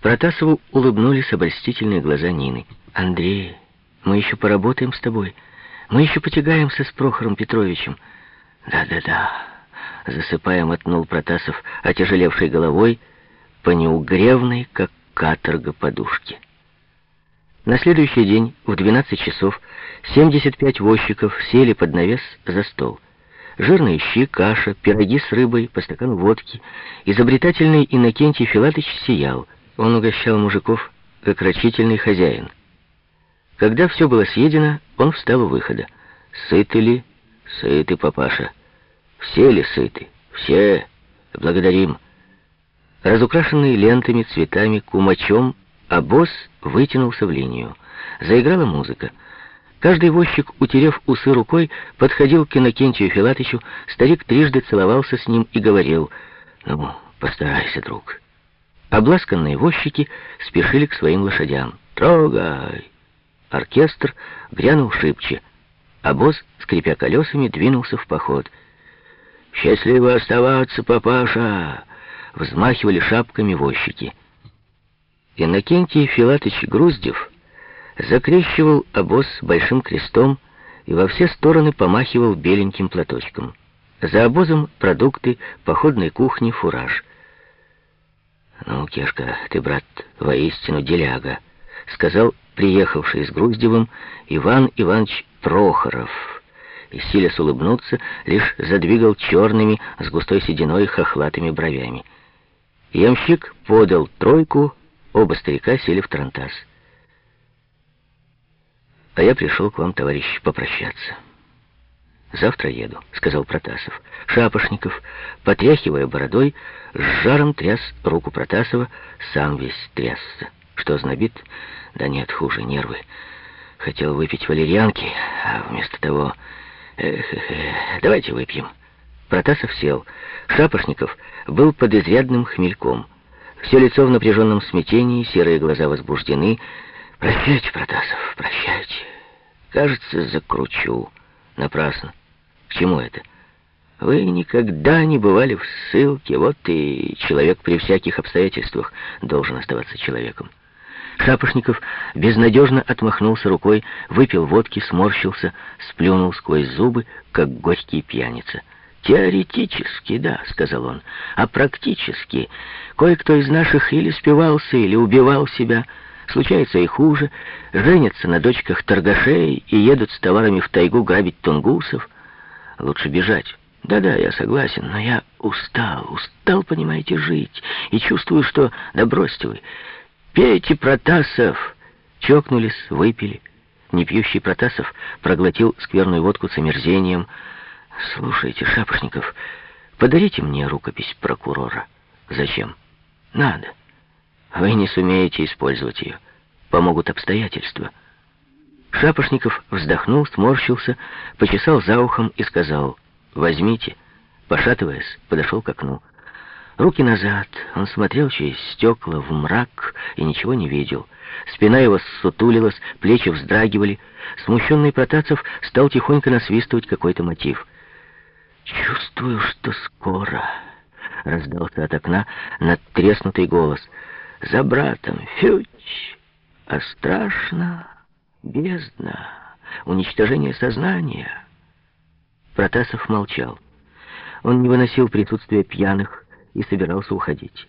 Протасову улыбнулись обольстительные глаза Нины. «Андрей, мы еще поработаем с тобой. Мы еще потягаемся с Прохором Петровичем». «Да-да-да», — засыпая мотнул Протасов, отяжелевшей головой, по неугревной, как каторга подушки. На следующий день в 12 часов 75 возчиков сели под навес за стол. Жирные щи, каша, пироги с рыбой, по стакану водки. Изобретательный Иннокентий Филатыч сиял. Он угощал мужиков, как рачительный хозяин. Когда все было съедено, он встал у выхода. «Сыты ли?» «Сыты, папаша». «Все ли сыты?» «Все. Благодарим». Разукрашенный лентами, цветами, кумачом, обоз вытянулся в линию. Заиграла музыка. Каждый возчик, утерев усы рукой, подходил к Иннокентию Филатычу, старик трижды целовался с ним и говорил, «Ну, постарайся, друг». Обласканные возчики спешили к своим лошадям. «Трогай!» Оркестр грянул шибче. Обоз, скрипя колесами, двинулся в поход. «Счастливо оставаться, папаша!» Взмахивали шапками возчики. Иннокентий Филатыч Груздев закрещивал обоз большим крестом и во все стороны помахивал беленьким платочком. За обозом продукты, походной кухни, фураж. «Ну, Кешка, ты, брат, воистину деляга», — сказал приехавший с Груздевым Иван Иванович Прохоров. И, силясь улыбнуться, лишь задвигал черными с густой сединой хохлатыми бровями. Ямщик подал тройку, оба старика сели в тарантас. А я пришел к вам, товарищ, попрощаться. «Завтра еду», — сказал Протасов. Шапошников, потряхивая бородой, с жаром тряс руку Протасова, сам весь трясся. Что, знобит? Да нет, хуже, нервы. Хотел выпить валерьянки, а вместо того... Эх, эх, эх, давайте выпьем. Протасов сел. Шапошников был под изрядным хмельком. Все лицо в напряженном смятении, серые глаза возбуждены, «Прощайте, Протасов, прощайте. Кажется, закручу. Напрасно. Чему это? Вы никогда не бывали в ссылке, вот и человек при всяких обстоятельствах должен оставаться человеком». Шапошников безнадежно отмахнулся рукой, выпил водки, сморщился, сплюнул сквозь зубы, как горький пьяница. «Теоретически, да», — сказал он, — «а практически кое-кто из наших или спивался, или убивал себя». Случается и хуже. Женятся на дочках торгашей и едут с товарами в тайгу грабить тунгусов. Лучше бежать. Да-да, я согласен, но я устал, устал, понимаете, жить. И чувствую, что... Да бросьте вы. Пейте, Протасов! Чокнулись, выпили. Непьющий Протасов проглотил скверную водку с омерзением. Слушайте, Шапошников, подарите мне рукопись прокурора. Зачем? Надо. Вы не сумеете использовать ее. Помогут обстоятельства. Шапошников вздохнул, сморщился, почесал за ухом и сказал «Возьмите». Пошатываясь, подошел к окну. Руки назад, он смотрел через стекла в мрак и ничего не видел. Спина его ссутулилась, плечи вздрагивали. Смущенный Протацев стал тихонько насвистывать какой-то мотив. «Чувствую, что скоро», — раздался от окна надтреснутый голос — за братом. Фють! А страшно, бездна, уничтожение сознания. Протасов молчал. Он не выносил присутствия пьяных и собирался уходить.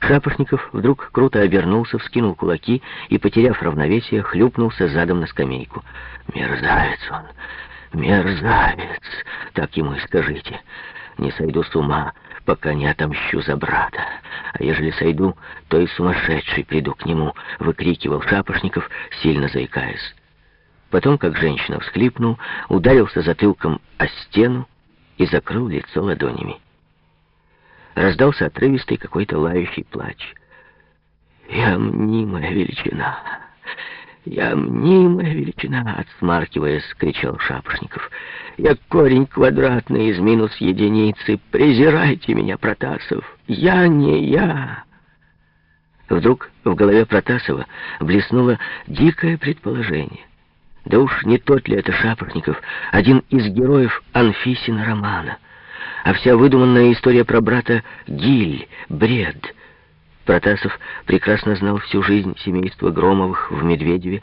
Шапошников вдруг круто обернулся, вскинул кулаки и, потеряв равновесие, хлюпнулся задом на скамейку. «Мерзавец он! Мерзавец! Так ему и скажите. Не сойду с ума, пока не отомщу за брата. А ежели сойду, то и сумасшедший приду к нему, выкрикивал Шапошников, сильно заикаясь. Потом, как женщина всхлипнул, ударился затылком о стену и закрыл лицо ладонями. Раздался отрывистый какой-то лающий плач. «Я мнимая величина! Я мнимая величина!» — отсмаркиваясь, кричал Шапошников. Я корень квадратный из минус единицы. Презирайте меня, Протасов. Я не я. Вдруг в голове Протасова блеснуло дикое предположение. Да уж не тот ли это Шапорников, один из героев Анфисина романа. А вся выдуманная история про брата Гиль, бред. Протасов прекрасно знал всю жизнь семейства Громовых в Медведеве,